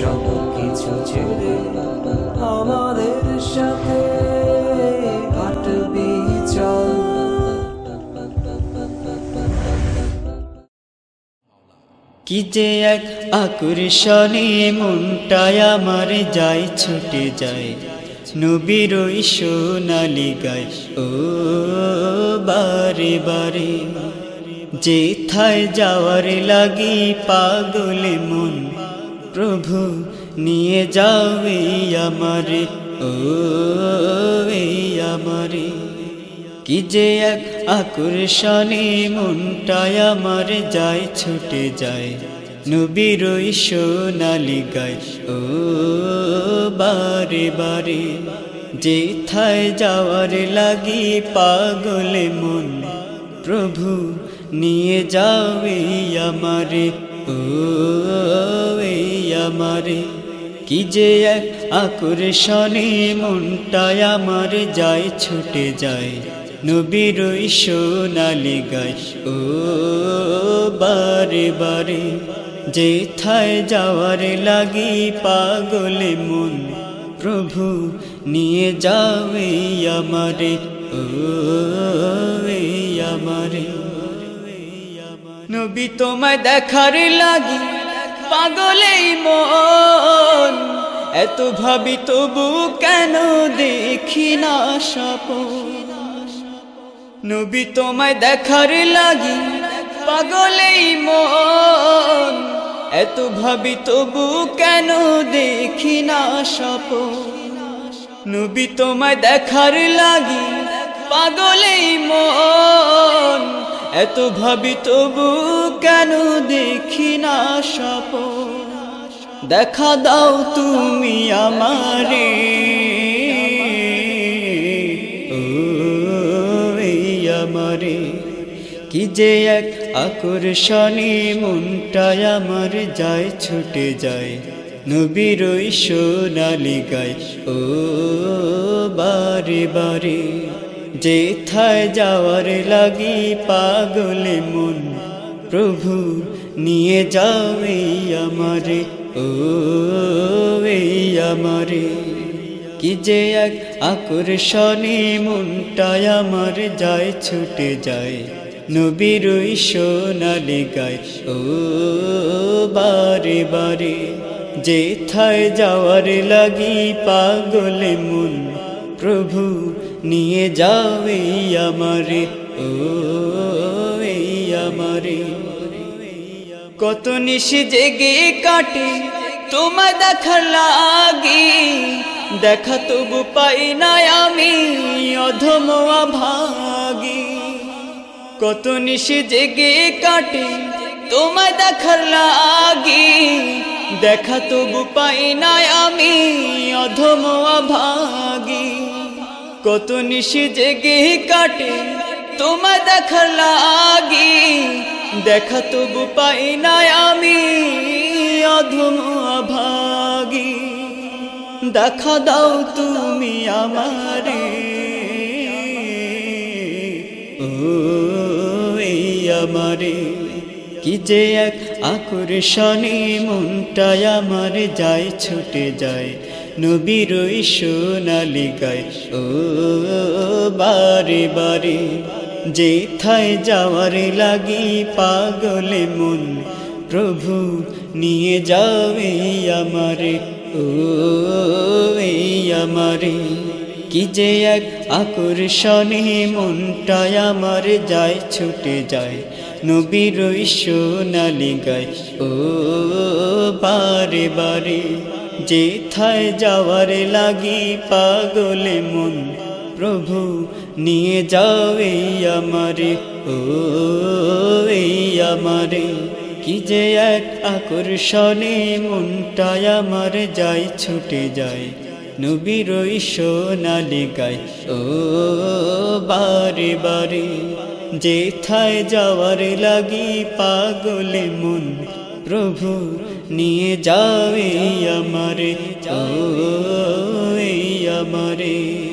সব ছেড়ে আমাদের সাথে কি যে এক আকর্ষণে মনটায় আমার যায়, ছুটে যায়। নবীর ওই সোনালি গায়, ও বারে বারে। যেথায় যাওয়ার লাগি পাগলে মন প্রভু, নিয়ে যাবে আমারে। ও, এই আমারে। কি যে এক আকর্ষণে মনটায় আমার যায়, ছুটে যায়। নবীর সোনালি গায়। ও, বারে বারে। যেথায় যাওয়ার লাগি পাগলে মন। প্রভু, নিয়ে যাবে আমারে। ও এই আমারে। কি যে এক আকর্ষণে মনটায় আমার যায়, ছুটে যায়। নবীর সোনালি গায় ও বারে বারে। যেথায় যাওয়ার লাগি পাগলে মন, প্রভু নিয়ে যাবে আমারে। ও নবী তোমায় দেখার লাগি, পাগলেই মন। এত ভাবি তবু কেন দেখি না স্বপন? নবী তোমায় দেখার লাগি, পাগলেই মন। এত ভাবি তবু কেন দেখি না স্বপন? নবী তোমায় দেখার লাগি, পাগলেই মন। এত ভাবি তবু কেন দেখি না স্বপন? দেখা দাও তুমি আমারে। আমারে। কি যে এক আকর্ষণে মনটায় আমার যায়, ছুটে যায়। নবীর সোনালি গায়। ও, বারে বারে। যেথায় যাওয়ার লাগি পাগলে মন, প্রভু নিয়ে যাবে আমারে, ও এই আমারে। কি যে এক আকর্ষণে মনটায় আমার যায়, ছুটে যায়, নবীর ওই সোনালি গায়। ও বারে বারে যেথায় যাওয়ার লাগি পাগলে মন প্রভু, নিয়ে যাবে আমারে। ও এই আমারে। কত নিশি জেগে কাটে, তোমায় দেখার লাগি। দেখা তবু পাই না আমি অধম ভাগি কত নিশি জেগে কাটে, তোমায় দেখার লাগি। দেখা তবু পাই না আমি অধম ভাগি কত নিশি জেগে কাটে, তোমায় দেখার লাগি। দেখা তবু পাই না আমি অধম ভাগি দেখা দাও তুমি আমারে। ও আমারে। কি যে এক আকর্ষণে মনটায় আমার যায়, ছুটে যায়। নবীর সোনালি গায়, ও বারে বারে যেথায় যাওয়ার লাগি পাগলে মন, প্রভু নিয়ে যাবে আমারে, ও আমারে। কি যে এক আকর্ষণে মনটায় আমার যায়, ছুটে যায় নবীর সোনালি গায়, ও বারে বারে যেথায় যাওয়ার লাগি পাগলে মন, প্রভু নিয়ে যাবে আমারে, ও এই আমারে। কি যে এক আকর্ষণে মনটায় আমার যায়, ছুটে যায়। নবীর সোনালি গায় ও বারে বারে। যেথায় যাওয়ার লাগি পাগলে মন প্রভু নিয়ে যাবে আমারে ও এই আমারে।